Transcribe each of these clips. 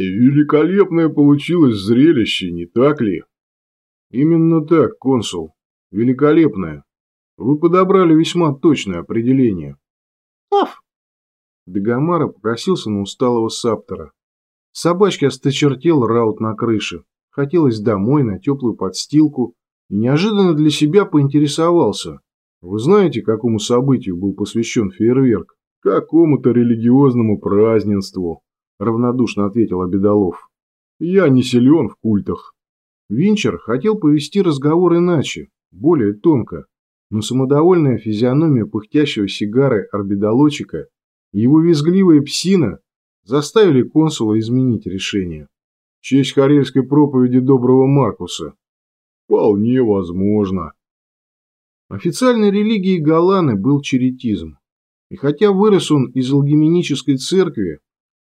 Великолепное получилось зрелище, не так ли? Именно так, консул. Великолепное. Вы подобрали весьма точное определение. Аф! Дагомара покосился на усталого саптора. Собачке осточертел раут на крыше. Хотелось домой, на теплую подстилку. И неожиданно для себя поинтересовался. Вы знаете, какому событию был посвящен фейерверк? Какому-то религиозному празднеству, равнодушно ответил Обедолов. Я не силен в культах. Винчер хотел повести разговор иначе, более тонко, но самодовольная физиономия пыхтящего сигары орбидолочика и его визгливая псина заставили консула изменить решение. В честь карельской проповеди доброго Маркуса. Вполне возможно. Официальной религией Галаны был черетизм. И хотя вырос он из алгеменической церкви,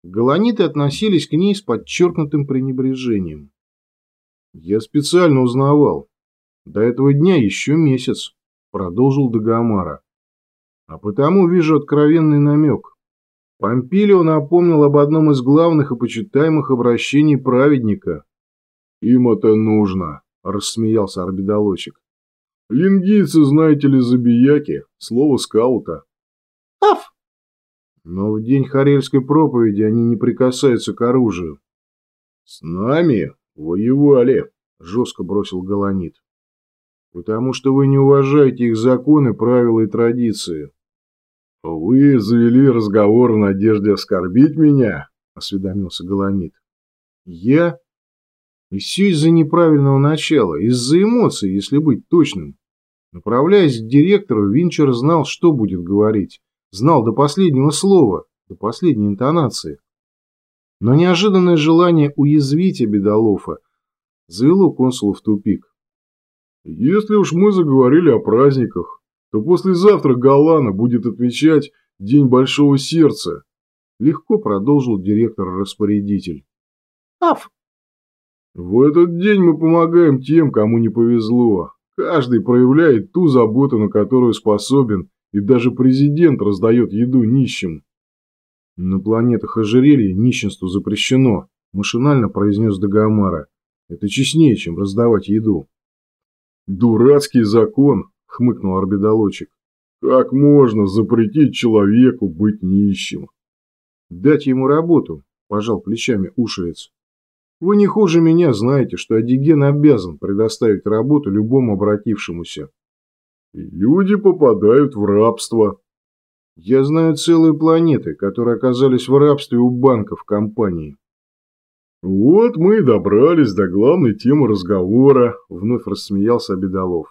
галаниты относились к ней с подчеркнутым пренебрежением. Я специально узнавал. До этого дня еще месяц, продолжил Дагомара. А потому вижу откровенный намек. Помпилио напомнил об одном из главных и почитаемых обращений праведника. «Им это нужно», – рассмеялся орбидолочек. Лингийцы, знаете ли, забияки, слово скаута. Аф! Но в день Харельской проповеди они не прикасаются к оружию. С нами воевали, жестко бросил Галанит. Потому что вы не уважаете их законы, правила и традиции. Вы завели разговор в надежде оскорбить меня, осведомился Галанит. Я? И все из-за неправильного начала, из-за эмоций, если быть точным. Направляясь к директору, Винчер знал, что будет говорить. Знал до последнего слова, до последней интонации. Но неожиданное желание уязвить Обедолофа завело консула в тупик. «Если уж мы заговорили о праздниках, то послезавтра Галана будет отмечать День Большого Сердца», легко продолжил директор-распорядитель. «Аф!» В этот день мы помогаем тем, кому не повезло. Каждый проявляет ту заботу, на которую способен, и даже президент раздает еду нищим. На планетах ожерелья нищенству запрещено, машинально произнес Дагомара. Это честнее, чем раздавать еду. Дурацкий закон, хмыкнул орбидолочек. Как можно запретить человеку быть нищим? Дать ему работу, пожал плечами ушерец. Вы не хуже меня знаете, что Адиген обязан предоставить работу любому обратившемуся. Люди попадают в рабство. Я знаю целые планеты, которые оказались в рабстве у банков компании. Вот мы и добрались до главной темы разговора, вновь рассмеялся Обедолов.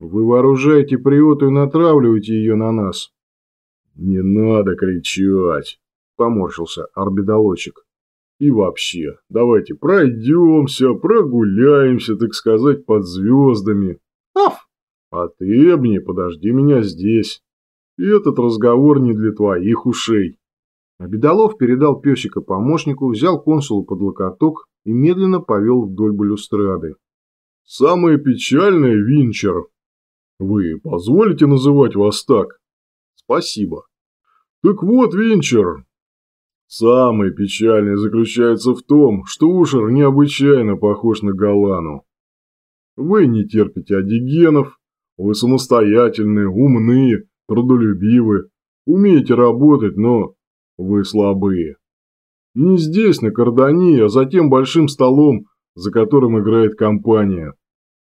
Вы вооружаете приоту и натравливаете ее на нас. Не надо кричать, поморщился орбидолочек. И вообще, давайте пройдемся, прогуляемся, так сказать, под звездами. Аф! А ты, Эбни, подожди меня здесь. И этот разговор не для твоих ушей. Обедолов передал песика помощнику, взял консулу под локоток и медленно повел вдоль балюстрады. Самое печальное, Винчер. Вы позволите называть вас так? Спасибо. Так вот, Винчер, Самое печальное заключается в том, что Ушер необычайно похож на Галану. Вы не терпите одигенов, вы самостоятельные, умные, трудолюбивы, умеете работать, но вы слабые. Не здесь, на Кардани, а за тем большим столом, за которым играет компания.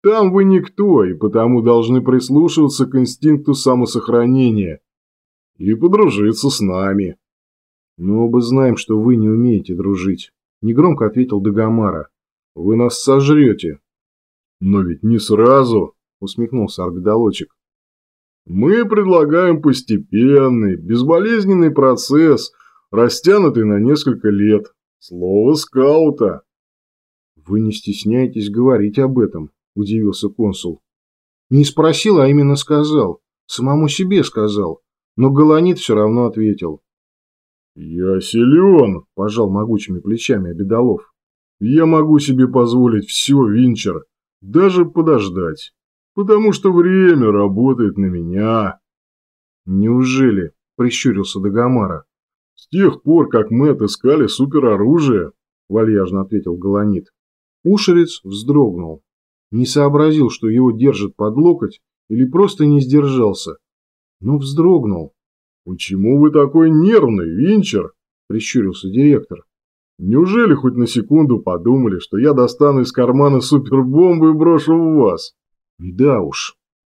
Там вы никто, и потому должны прислушиваться к инстинкту самосохранения и подружиться с нами. «Мы оба знаем, что вы не умеете дружить», – негромко ответил Дагомара. «Вы нас сожрете». «Но ведь не сразу», – усмехнулся орбидолочек. «Мы предлагаем постепенный, безболезненный процесс, растянутый на несколько лет. Слово скаута». «Вы не стесняетесь говорить об этом», – удивился консул. «Не спросил, а именно сказал. Самому себе сказал. Но Галанит все равно ответил. «Я силен», – пожал могучими плечами Обедолов. «Я могу себе позволить все, Винчер, даже подождать, потому что время работает на меня». «Неужели?» – прищурился Дагомара. С тех пор, как мы отыскали супероружие, вальяжно ответил Галанит. Ушерец вздрогнул. Не сообразил, что его держат под локоть, или просто не сдержался. Но вздрогнул. «Почему вы такой нервный, Винчер?» – прищурился директор. «Неужели хоть на секунду подумали, что я достану из кармана супербомбу и брошу в вас?» «Да уж,